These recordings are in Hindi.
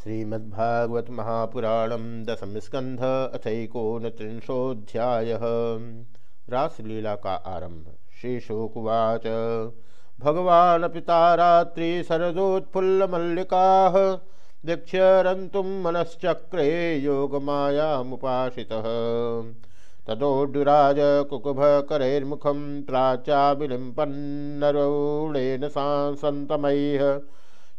श्रीमद्भागवत महापुराण दशम स्कंध अथकोनत्रिंशोध्याय रासलीला का आरंभ। श्रीशोकुवाच। भगवान पिता रात्रि शरदोत्फुल्ल मल्लिका दीक्ष्यरंतुम मनश्चक्रे योगमायामुपाशितः तदोडुराज कुकुभ करैर्मुखं प्राच्या विलिम्पन्नरूढेन सन्तमैः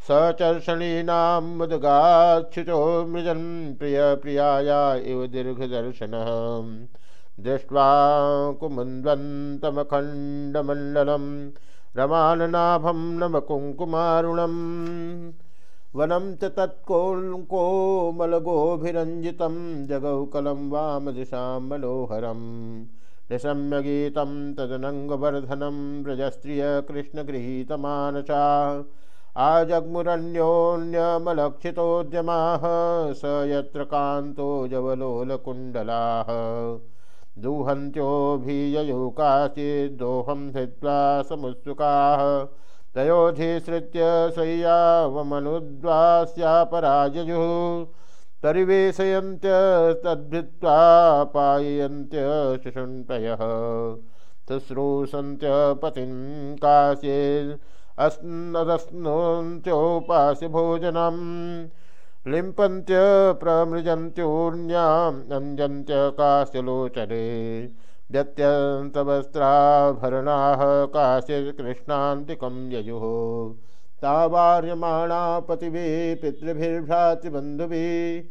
सचर्षणीनां मुदगाच्छुचो मृजन् प्रियप्रियाया इव दीर्घदर्शनः। दृष्ट्वा कुमुन्वन्तमखण्डमण्डलं रमाननाभं नमकुङ्कुमारुणम् वनं च तत्कोमलगोभिरञ्जितं जगौकलं वामदिशां मनोहरम्। निशम्यगीतं तदनङ्गवर्धनं व्रजस्त्रियकृष्णगृहीतमानसा आजग्मुरन्योन्यमलक्षितोद्यमाः स यत्र कान्तो जवलोलकुण्डलाः। दुहन्त्योऽभिययो काचिद्दोहं धृत्वा समुत्सुकाः। तयोधिसृत्य शय्यावमनुद्वास्यापराजयुः। परिवेशयन्त्यस्तद्भित्त्वा पाययन्त्य शिशुण्टयः शुश्रूषन्त्य पतिं काश्ये अस्नदस्नोन्त्योपास्य भोजनम् लिम्पन्त्य प्रमृजन्त्योन्याम् अञ्जन्त्य कास्यलोचने व्यत्यन्तवस्त्राभरणाः काश्यकृष्णान्तिकं ययुः तावार्यमाणा पतिभिः पितृभिर्भ्रातृबन्धुभिः,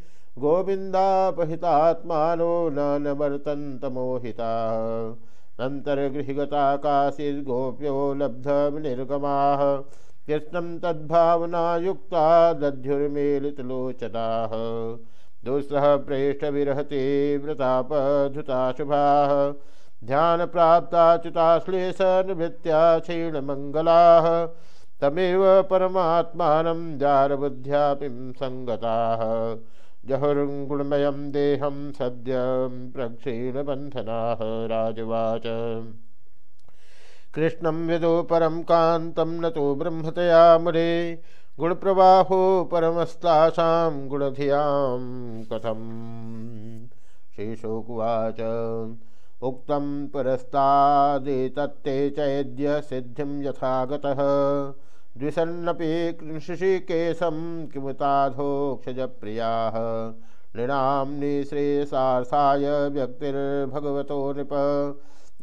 गोविन्दापहितात्मानो न निवर्तन्तमोहिताः अन्तर्गृहगता काशीर्गोप्यो लब्धनिर्गमाः कृष्णं तद्भावनायुक्ता दध्युर्मेलितलोचनाः। दुस्सह प्रेष्ठविरहते व्रतापधुताशुभाः। ध्यानप्राप्ताच्युताश्लेषनिवृत्त्या क्षीणमङ्गलाः। तमेव परमात्मानं जारबुद्ध्यापिं सङ्गताः। जहुर्गुणमयं देहं सद्यं प्रक्षीणबन्धनाः, राजवाच। कृष्णं विदो परं कान्तं न तो ब्रह्मतया मुरे गुणप्रवाहो परमस्तासां कथम्? श्रीशोकुवाच। उक्तं परस्तादेतत्ते चैद्य सिद्धिं यथा गतः द्विषन्नपि कृषिकेशं किमुताधोक्षजप्रियाः। नृणां निःश्रेयसार्थाय व्यक्तिर्भगवतो नृप।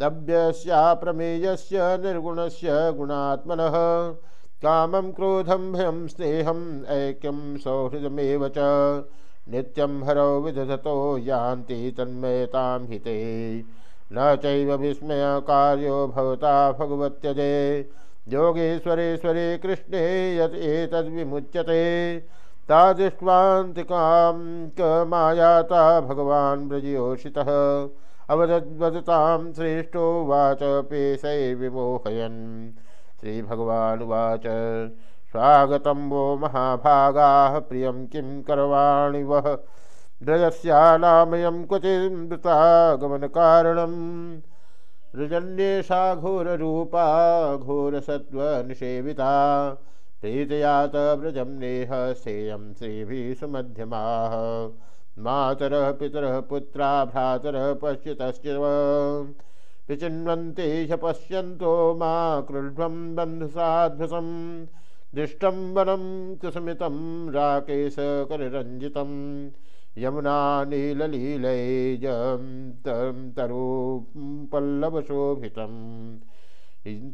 नव्यस्याप्रमेयस्य निर्गुणस्य गुणात्मनः। कामं क्रोधं भयं स्नेहम् ऐक्यं सौहृदमेव च। नित्यं हरौ विदधतो यान्ति तन्मयतां हिते। न चैव विस्मयकार्यो भवता भगवत्यजे। योगेश्वरेश्वरे कृष्णे यत् एतद्विमुच्यते। तादृष्ट्वान्तिकां कमायाता भगवान् व्रजयोषितः। अवदद्वदतां श्रेष्ठो वाच पेशैर्विमोहयन्। श्रीभगवानुवाच, स्वागतं वो महाभागाः, प्रियं किं करवाणि वः? द्रजस्यानामयं क्वचिन्मृतागमनकारणम् ऋजन्येषा घोररूपा घोरसत्त्वनिषेविता। प्रीतयात व्रजं नेह सेयं श्रीभिः सुमध्यमाः। मातरः, पितरः, पुत्रा, भ्रातरः पश्यतश्च विचिन्वन्ते ह्य पश्यन्तो मा क्रुध्वं बन्धुसाध्वसं। दृष्टं वनं कुसुमितं राकेशकररञ्जितं यमुना नीललीलैजं तं तरुपल्लवशोभितम्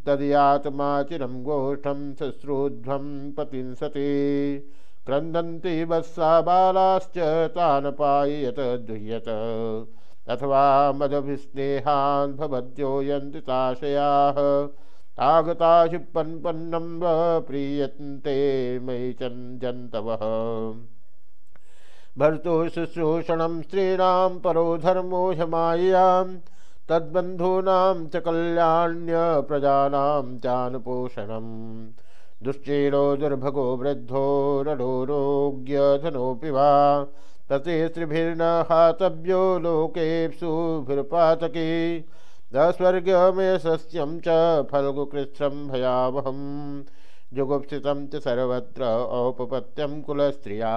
तदयातमाचिरं गोष्ठं शुश्रूध्वं पतिंसते क्रन्दन्ति वत्सा बालाश्च तान् पाययत दुह्यत। अथवा मदभिस्नेहान् आगता क्षिपन्पन्नं प्रीयन्ते मयि चञ्जन्तवः। भर्तु शुश्रूषणं स्त्रीणां परो धर्मो ह्यमाययां तद्बन्धूनां च कल्याण्य कल्याण्यप्रजानां चानुपोषणम्। दुश्चीलो दुर्भगो वृद्धो रणोरोग्यधनोऽपि वा। ततेस्त्रिभिर्न हातव्यो लोकेप्सुभिर्पातकी दस्वर्गमयसस्यं च फल्गुकृच्छ्रं भयावहं जुगुप्सित च सर्वत्र औपपत्यम कुलस्त्रिया।